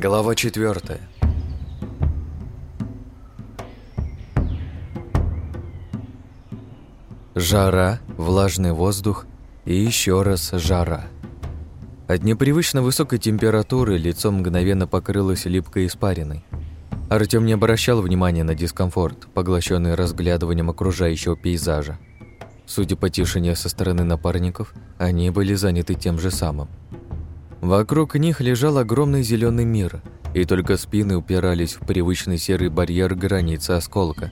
Глава четвертая. Жара, влажный воздух и еще раз жара. От непривычно высокой температуры лицо мгновенно покрылось липкой испариной. Артём не обращал внимания на дискомфорт, поглощенный разглядыванием окружающего пейзажа. Судя по тишине со стороны напарников, они были заняты тем же самым. Вокруг них лежал огромный зеленый мир, и только спины упирались в привычный серый барьер границы осколка.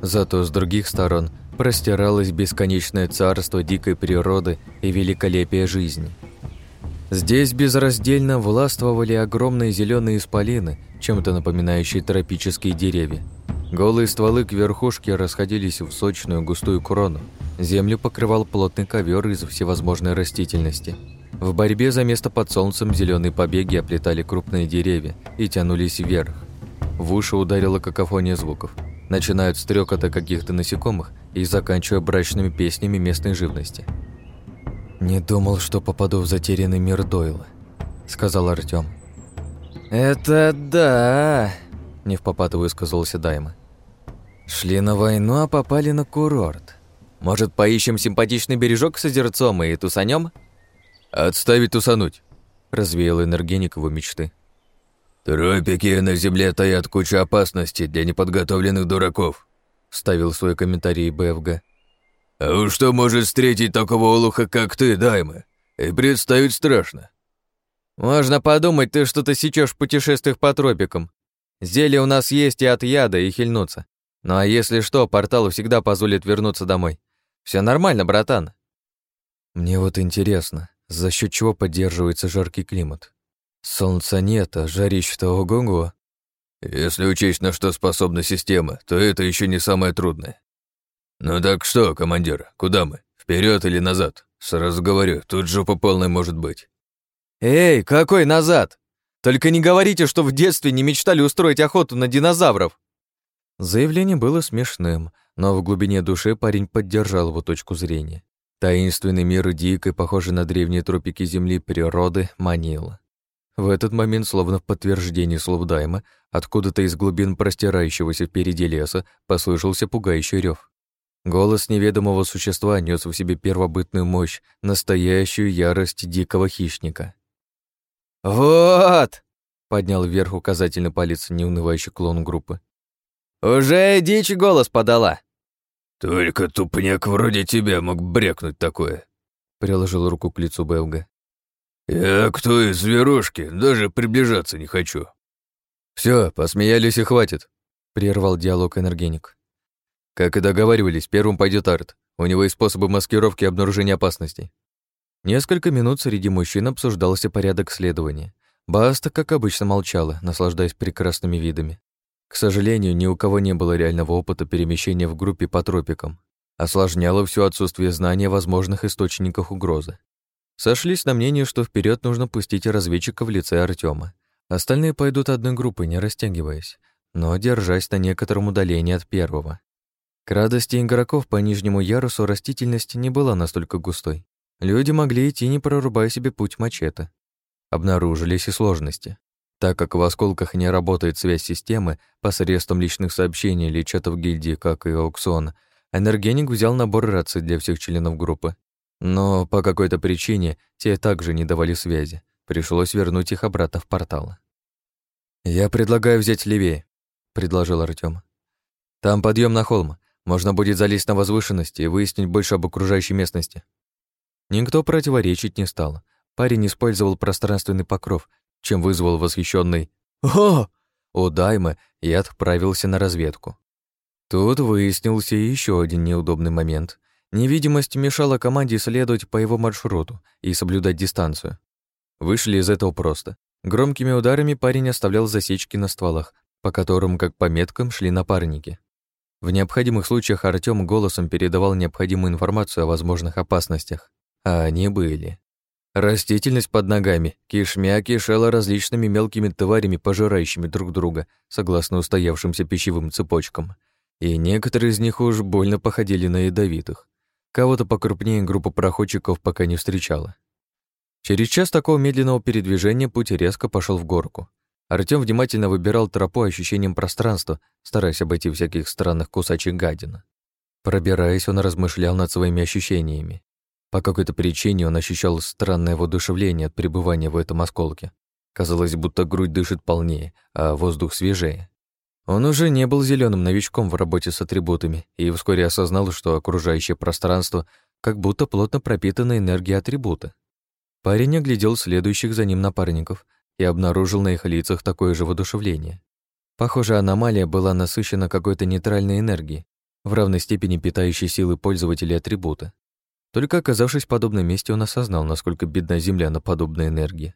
Зато с других сторон простиралось бесконечное царство дикой природы и великолепия жизни. Здесь безраздельно властвовали огромные зеленые исполины, чем-то напоминающие тропические деревья. Голые стволы к верхушке расходились в сочную густую крону. Землю покрывал плотный ковер из всевозможной растительности – в борьбе за место под солнцем зеленые побеги оплетали крупные деревья и тянулись вверх. В уши ударила какофония звуков, начиная от стрекота каких-то насекомых и заканчивая брачными песнями местной живности. «Не думал, что попаду в затерянный мир Дойла», — сказал Артём. «Это да!» — не в попаду высказался Дайма. «Шли на войну, а попали на курорт. Может, поищем симпатичный бережок с озерцом и тусанем?» «Отставить тусануть», — развеял энергеник его мечты. «Тропики на Земле таят кучу опасностей для неподготовленных дураков», — ставил свой комментарий БФГ. «А уж что может встретить такого олуха, как ты, Дайма? И представить страшно». «Можно подумать, ты что-то сечешь в путешествиях по тропикам. Зелье у нас есть и от яда, и хильнуться. Ну а если что, портал всегда позволит вернуться домой. Все нормально, братан». «Мне вот интересно, за счет чего поддерживается жаркий климат. Солнца нет, а жарище-то ого-го. Если учесть, на что способна система, то это еще не самое трудное. Ну так что, командир, куда мы? Вперед или назад? Сразу говорю, тут жопа полная может быть. Эй, какой назад? Только не говорите, что в детстве не мечтали устроить охоту на динозавров. Заявление было смешным, но в глубине души парень поддержал его точку зрения. Таинственный мир дикой, похожий на древние тропики земли природы, манил. В этот момент, словно в подтверждении слов Дайма, откуда-то из глубин простирающегося впереди леса послышался пугающий рев. Голос неведомого существа нес в себе первобытную мощь, настоящую ярость дикого хищника. «Вот!» — поднял вверх указательный палец неунывающий клон группы. «Уже дичь голос подала!» «Только тупняк вроде тебя мог брякнуть такое», — приложил руку к лицу Белга. «Я кто из зверушки, даже приближаться не хочу». Все, посмеялись и хватит», — прервал диалог энергеник. «Как и договаривались, первым пойдет Арт. У него есть способы маскировки и обнаружения опасностей». Несколько минут среди мужчин обсуждался порядок следования. Баста, как обычно, молчала, наслаждаясь прекрасными видами. К сожалению, ни у кого не было реального опыта перемещения в группе по тропикам. Осложняло все отсутствие знания о возможных источниках угрозы. Сошлись на мнение, что вперед нужно пустить разведчика в лице Артема. Остальные пойдут одной группой, не растягиваясь, но держась на некотором удалении от первого. К радости игроков по нижнему ярусу растительность не была настолько густой. Люди могли идти, не прорубая себе путь мачете. Обнаружились и сложности. Так как в осколках не работает связь системы посредством личных сообщений или чатов гильдии, как и аукцион, энергеник взял набор раций для всех членов группы. Но по какой-то причине те также не давали связи. Пришлось вернуть их обратно в портал. «Я предлагаю взять левее», — предложил Артём. «Там подъем на холм. Можно будет залезть на возвышенности и выяснить больше об окружающей местности». Никто противоречить не стал. Парень использовал пространственный покров, чем вызвал восхищенный «О!» у Даймы и отправился на разведку. Тут выяснился еще один неудобный момент. Невидимость мешала команде следовать по его маршруту и соблюдать дистанцию. Вышли из этого просто. Громкими ударами парень оставлял засечки на стволах, по которым, как по меткам, шли напарники. В необходимых случаях Артём голосом передавал необходимую информацию о возможных опасностях. А они были. Растительность под ногами кишмя кишела различными мелкими тварями, пожирающими друг друга, согласно устоявшимся пищевым цепочкам. И некоторые из них уж больно походили на ядовитых. Кого-то покрупнее группа проходчиков пока не встречала. Через час такого медленного передвижения путь резко пошел в горку. Артём внимательно выбирал тропу ощущением пространства, стараясь обойти всяких странных кусачих гадин. Пробираясь, он размышлял над своими ощущениями. По какой-то причине он ощущал странное воодушевление от пребывания в этом осколке. Казалось, будто грудь дышит полнее, а воздух свежее. Он уже не был зеленым новичком в работе с атрибутами и вскоре осознал, что окружающее пространство как будто плотно пропитано энергией атрибута. Парень оглядел следующих за ним напарников и обнаружил на их лицах такое же воодушевление. Похоже, аномалия была насыщена какой-то нейтральной энергией, в равной степени питающей силы пользователей атрибута. Только оказавшись в подобном месте, он осознал, насколько бедна Земля на подобной энергии.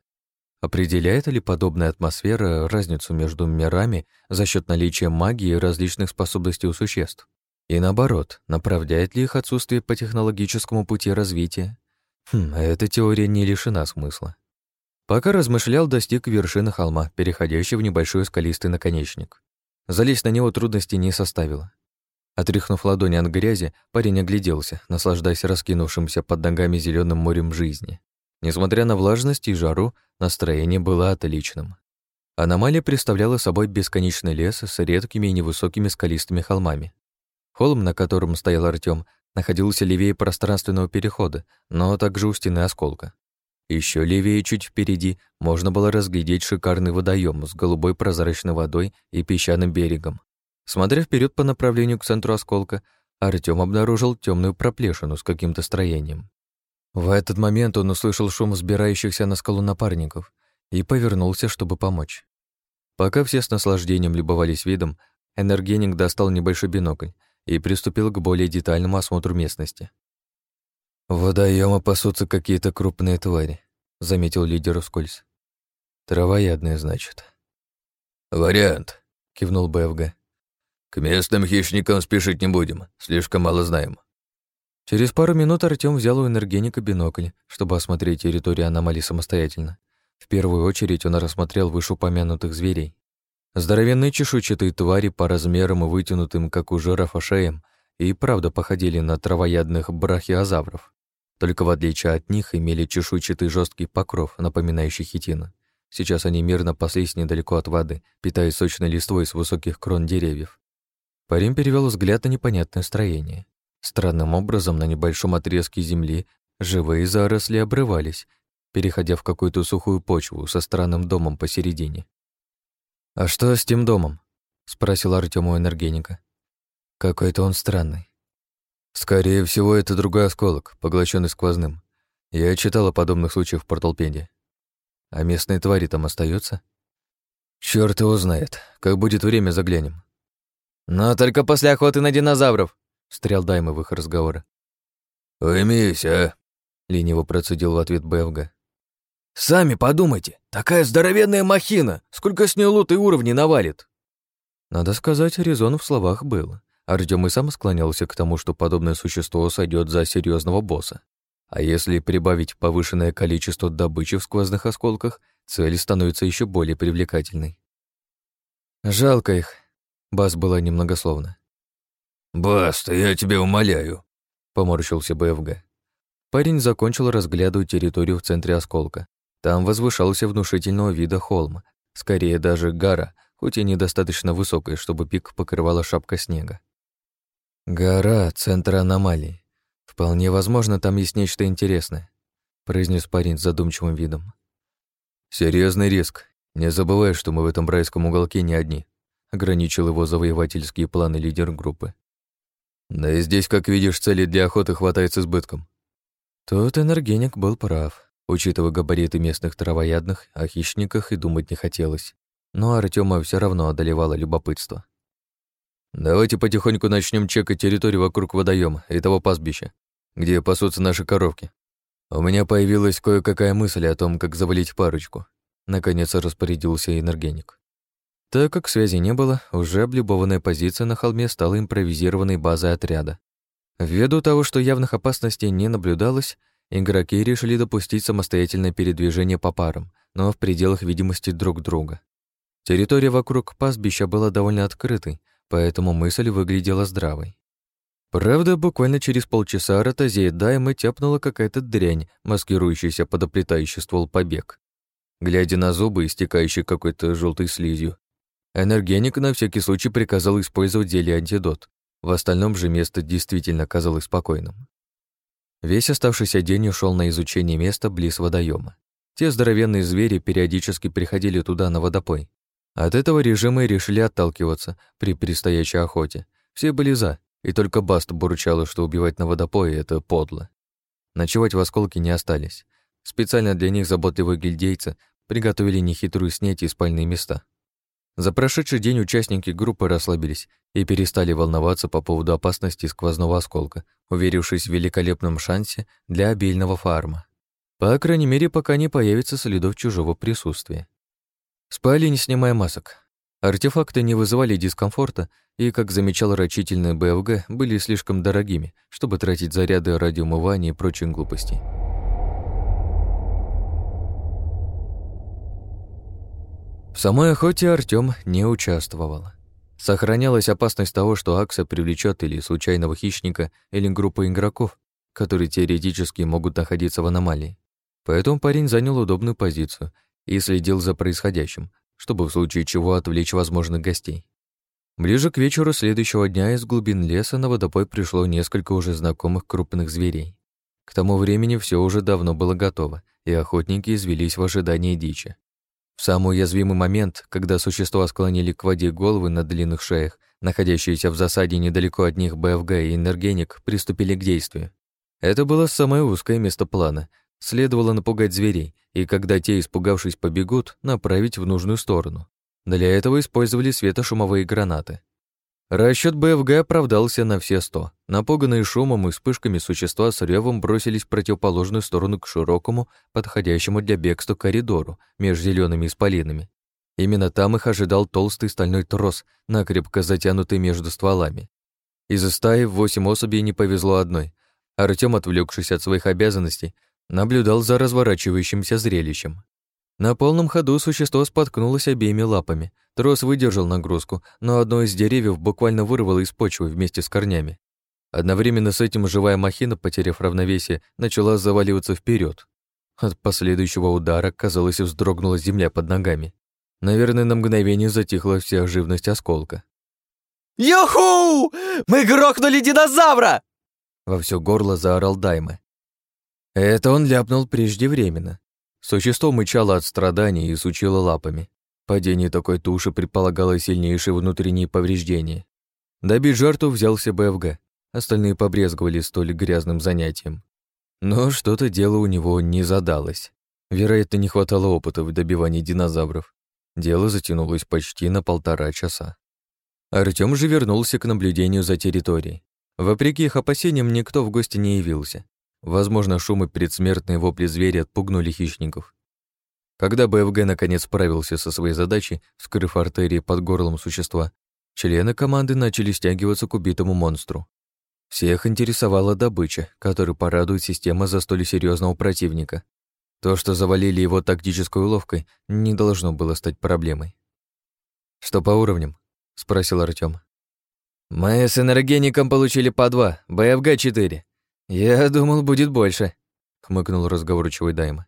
Определяет ли подобная атмосфера разницу между мирами за счет наличия магии и различных способностей у существ? И наоборот, направляет ли их отсутствие по технологическому пути развития? Хм, эта теория не лишена смысла. Пока размышлял, достиг вершины холма, переходящей в небольшой скалистый наконечник. Залезть на него трудности не составило. Отряхнув ладони от грязи, парень огляделся, наслаждаясь раскинувшимся под ногами зеленым морем жизни. Несмотря на влажность и жару, настроение было отличным. Аномалия представляла собой бесконечный лес с редкими и невысокими скалистыми холмами. Холм, на котором стоял Артём, находился левее пространственного перехода, но также у стены осколка. Еще левее, чуть впереди, можно было разглядеть шикарный водоем с голубой прозрачной водой и песчаным берегом. Смотря вперед по направлению к центру осколка, Артём обнаружил темную проплешину с каким-то строением. В этот момент он услышал шум сбирающихся на скалу напарников и повернулся, чтобы помочь. Пока все с наслаждением любовались видом, энергеник достал небольшой бинокль и приступил к более детальному осмотру местности. «В водоёма пасутся какие-то крупные твари», — заметил лидер вскользь. «Травоядные, значит». «Вариант», — кивнул БФГ. «К местным хищникам спешить не будем, слишком мало знаем». Через пару минут Артём взял у энергеника бинокль, чтобы осмотреть территорию аномалии самостоятельно. В первую очередь он рассмотрел вышеупомянутых зверей. Здоровенные чешуйчатые твари по размерам и вытянутым, как у жирафа, шеям, и правда походили на травоядных брахиозавров. Только в отличие от них имели чешуйчатый жесткий покров, напоминающий хитин. Сейчас они мирно паслись недалеко от воды, питаясь сочной листвой с высоких крон деревьев. Парень перевел взгляд на непонятное строение. Странным образом на небольшом отрезке земли живые заросли обрывались, переходя в какую-то сухую почву со странным домом посередине. «А что с тем домом?» — спросил Артём у энергеника. «Какой-то он странный». «Скорее всего, это другой осколок, поглощенный сквозным. Я читал о подобных случаях в порталпеде. А местные твари там остаются? Черт его знает. Как будет время, заглянем. Но только после охоты на динозавров, встрял Дайма в их разговоры. «Уймись, а!» — лениво процедил в ответ Бевга. «Сами подумайте, такая здоровенная махина, сколько с нее лут и уровней навалит!» Надо сказать, резон в словах был. Артём и сам склонялся к тому, что подобное существо сойдет за серьезного босса. А если прибавить повышенное количество добычи в сквозных осколках, цель становится еще более привлекательной. «Жалко их», — Бас была немногословна. «Баста, я тебя умоляю», — поморщился БФГ. Парень закончил разглядывать территорию в центре осколка. Там возвышался внушительного вида холм, скорее даже гора, хоть и недостаточно высокая, чтобы пик покрывала шапка снега. «Гора — центр аномалии. Вполне возможно, там есть нечто интересное», — произнес парень с задумчивым видом. Серьезный риск. Не забывай, что мы в этом райском уголке не одни», — ограничил его завоевательские планы лидер группы. «Да и здесь, как видишь, цели для охоты хватает с избытком». Тут энергеник был прав. Учитывая габариты местных травоядных, о хищниках и думать не хотелось. Но Артема все равно одолевало любопытство. «Давайте потихоньку начнем чекать территорию вокруг водоема и того пастбища, где пасутся наши коровки. У меня появилась кое-какая мысль о том, как завалить парочку». Наконец распорядился энергеник. Так как связи не было, уже облюбованная позиция на холме стала импровизированной базой отряда. Ввиду того, что явных опасностей не наблюдалось, Игроки решили допустить самостоятельное передвижение по парам, но в пределах видимости друг друга. Территория вокруг пастбища была довольно открытой, поэтому мысль выглядела здравой. Правда, буквально через полчаса ротозея Дайма тяпнула какая-то дрянь, маскирующаяся под оплетающий ствол побег. Глядя на зубы, истекающие какой-то желтой слизью, энергеник на всякий случай приказал использовать зелье антидот. В остальном же место действительно казалось спокойным. Весь оставшийся день ушел на изучение места близ водоема. Те здоровенные звери периодически приходили туда на водопой. От этого режима и решили отталкиваться при предстоящей охоте. Все были за, и только Баст бурчала, что убивать на водопое — это подло. Ночевать в осколке не остались. Специально для них заботливые гильдейцы приготовили нехитрую снеть и спальные места. За прошедший день участники группы расслабились и перестали волноваться по поводу опасности сквозного осколка, уверившись в великолепном шансе для обильного фарма. По крайней мере, пока не появится следов чужого присутствия. Спали, не снимая масок. Артефакты не вызывали дискомфорта и, как замечал рачительный БФГ, были слишком дорогими, чтобы тратить заряды ради умывания и прочих глупостей. В самой охоте Артём не участвовал. Сохранялась опасность того, что Акса привлечет или случайного хищника, или группу игроков, которые теоретически могут находиться в аномалии. Поэтому парень занял удобную позицию и следил за происходящим, чтобы в случае чего отвлечь возможных гостей. Ближе к вечеру следующего дня из глубин леса на водопой пришло несколько уже знакомых крупных зверей. К тому времени все уже давно было готово, и охотники извелись в ожидании дичи. В самый уязвимый момент, когда существа склонили к воде головы на длинных шеях, находящиеся в засаде недалеко от них БФГ и Энергеник приступили к действию. Это было самое узкое место плана. Следовало напугать зверей, и когда те, испугавшись, побегут, направить в нужную сторону. Для этого использовали светошумовые гранаты. Расчет БФГ оправдался на все сто. Напуганные шумом и вспышками существа с ревом бросились в противоположную сторону к широкому, подходящему для бегства коридору между зелеными исполинами. Именно там их ожидал толстый стальной трос, накрепко затянутый между стволами. Из-за стаи восемь особей не повезло одной. Артём, отвлекшись от своих обязанностей, наблюдал за разворачивающимся зрелищем. На полном ходу существо споткнулось обеими лапами. Трос выдержал нагрузку, но одно из деревьев буквально вырвало из почвы вместе с корнями. Одновременно с этим живая махина, потеряв равновесие, начала заваливаться вперед. От последующего удара, казалось, вздрогнула земля под ногами. Наверное, на мгновение затихла вся живность осколка. «Юху! Мы грохнули динозавра!» Во все горло заорал Дайме. Это он ляпнул преждевременно. Существо мычало от страданий и сучило лапами. Падение такой туши предполагало сильнейшие внутренние повреждения. Добить жертву взялся БФГ. Остальные побрезговали столь грязным занятием. Но что-то дело у него не задалось. Вероятно, не хватало опыта в добивании динозавров. Дело затянулось почти на полтора часа. Артём же вернулся к наблюдению за территорией. Вопреки их опасениям, никто в гости не явился. Возможно, шум и предсмертные вопли зверя отпугнули хищников. Когда БФГ наконец справился со своей задачей, вскрыв артерии под горлом существа, члены команды начали стягиваться к убитому монстру. Всех интересовала добыча, которую порадует система за столь серьезного противника. То, что завалили его тактической уловкой, не должно было стать проблемой. «Что по уровням?» — спросил Артём. «Мы с энергеником получили по два, БФГ — четыре. «Я думал, будет больше», — хмыкнул разговорчивый Дайма.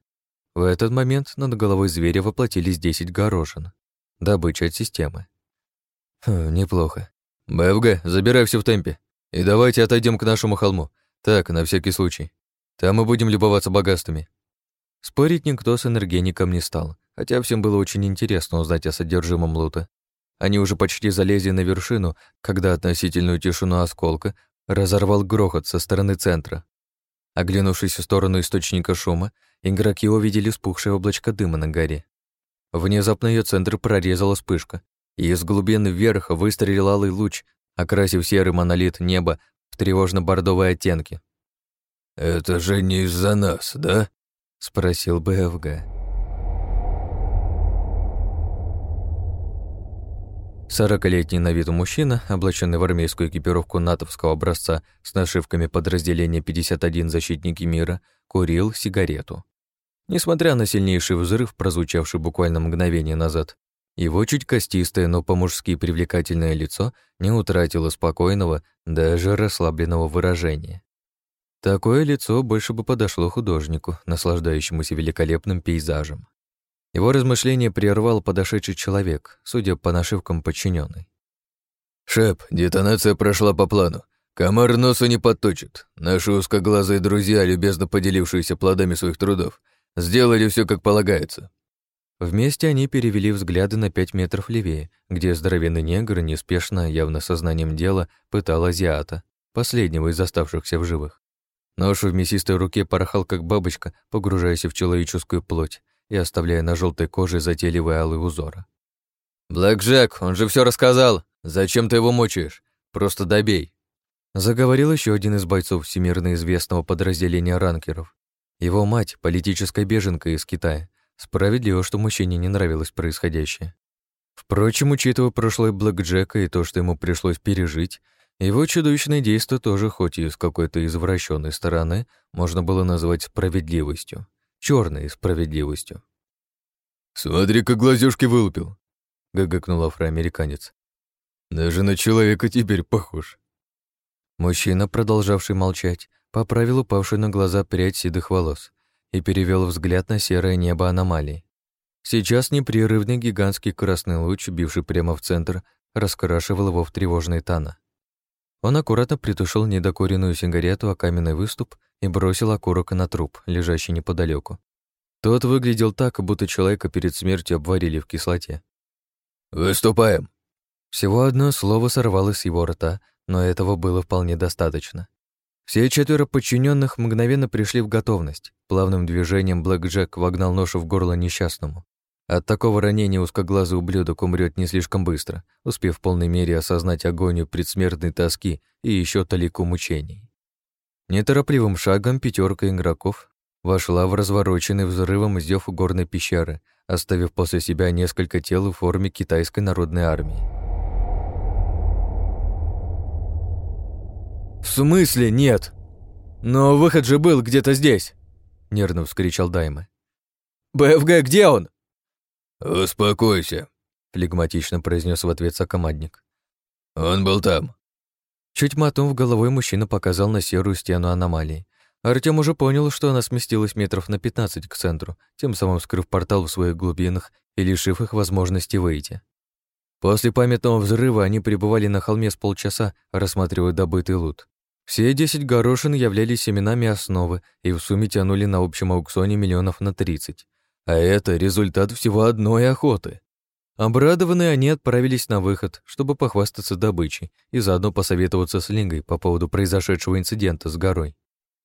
В этот момент над головой зверя воплотились десять горошин. Добыча от системы. Хм, неплохо. БФГ, забирай все в темпе. И давайте отойдем к нашему холму. Так, на всякий случай. Там мы будем любоваться богатствами. Спорить никто с энергеником не стал, хотя всем было очень интересно узнать о содержимом лута. Они уже почти залезли на вершину, когда относительную тишину осколка разорвал грохот со стороны центра. Оглянувшись в сторону источника шума, игроки увидели спухшее облачко дыма на горе. Внезапно ее центр прорезала вспышка, и из глубины вверх выстрелил алый луч, окрасив серый монолит неба в тревожно-бордовые оттенки. «Это же не из-за нас, да?» — спросил БФГ. Сорокалетний на вид мужчина, облаченный в армейскую экипировку натовского образца с нашивками подразделения 51 «Защитники мира», курил сигарету. Несмотря на сильнейший взрыв, прозвучавший буквально мгновение назад, его чуть костистое, но по-мужски привлекательное лицо не утратило спокойного, даже расслабленного выражения. Такое лицо больше бы подошло художнику, наслаждающемуся великолепным пейзажем. Его размышление прервал подошедший человек, судя по нашивкам подчиненный. «Шеп, детонация прошла по плану. Комар носу не подточит. Наши узкоглазые друзья, любезно поделившиеся плодами своих трудов, сделали все как полагается». Вместе они перевели взгляды на пять метров левее, где здоровенный негр неспешно, явно сознанием дела, пытал азиата, последнего из оставшихся в живых. Нож в мясистой руке порхал, как бабочка, погружаясь в человеческую плоть и оставляя на желтой коже затейливые алые узоры. «Блэк Джек, он же все рассказал! Зачем ты его мучаешь? Просто добей!» Заговорил еще один из бойцов всемирно известного подразделения ранкеров. Его мать — политическая беженка из Китая, Справедливо, что мужчине не нравилось происходящее. Впрочем, учитывая прошлое Блэк Джека и то, что ему пришлось пережить, его чудовищное действие тоже, хоть и с какой-то извращенной стороны, можно было назвать справедливостью. Черной справедливостью. «Смотри, как глазюшки вылупил!» — гагакнул афроамериканец. «Даже на человека теперь похож». Мужчина, продолжавший молчать, поправил упавшую на глаза прядь седых волос и перевел взгляд на серое небо аномалии. Сейчас непрерывный гигантский красный луч, бивший прямо в центр, раскрашивал его в тревожные тона. Он аккуратно притушил недокуренную сигарету о каменный выступ и бросил окурок на труп, лежащий неподалеку. Тот выглядел так, будто человека перед смертью обварили в кислоте. «Выступаем!» Всего одно слово сорвалось с его рта, но этого было вполне достаточно. Все четверо подчиненных мгновенно пришли в готовность. Плавным движением Блэк Джек вогнал нож в горло несчастному. От такого ранения узкоглазый ублюдок умрет не слишком быстро, успев в полной мере осознать агонию предсмертной тоски и еще талику мучений. Неторопливым шагом пятерка игроков вошла в развороченный взрывом издев горной пещеры, оставив после себя несколько тел в форме китайской народной армии. «В смысле нет? Но выход же был где-то здесь!» — нервно вскричал Дайма. «БФГ, где он?» «Успокойся», — флегматично произнес в ответ сокомандник. «Он был там». Чуть мотнув головой, мужчина показал на серую стену аномалии. Артём уже понял, что она сместилась метров на 15 к центру, тем самым скрыв портал в своих глубинах и лишив их возможности выйти. После памятного взрыва они пребывали на холме с полчаса, рассматривая добытый лут. Все десять горошин являлись семенами основы и в сумме тянули на общем аукционе миллионов на тридцать. А это результат всего одной охоты. Обрадованные они отправились на выход, чтобы похвастаться добычей и заодно посоветоваться с Лингой по поводу произошедшего инцидента с горой.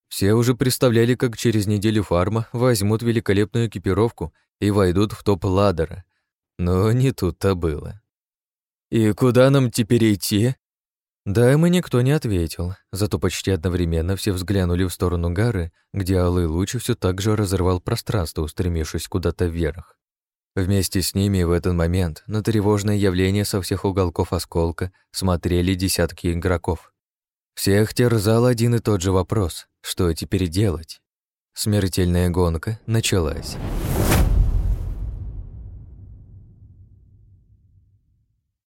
Все уже представляли, как через неделю фарма возьмут великолепную экипировку и войдут в топ ладера. Но не тут-то было. «И куда нам теперь идти?» Да, ему никто не ответил, зато почти одновременно все взглянули в сторону горы, где алый луч все так же разрывал пространство, устремившись куда-то вверх. Вместе с ними в этот момент на тревожное явление со всех уголков осколка смотрели десятки игроков. Всех терзал один и тот же вопрос — что теперь делать? Смертельная гонка началась.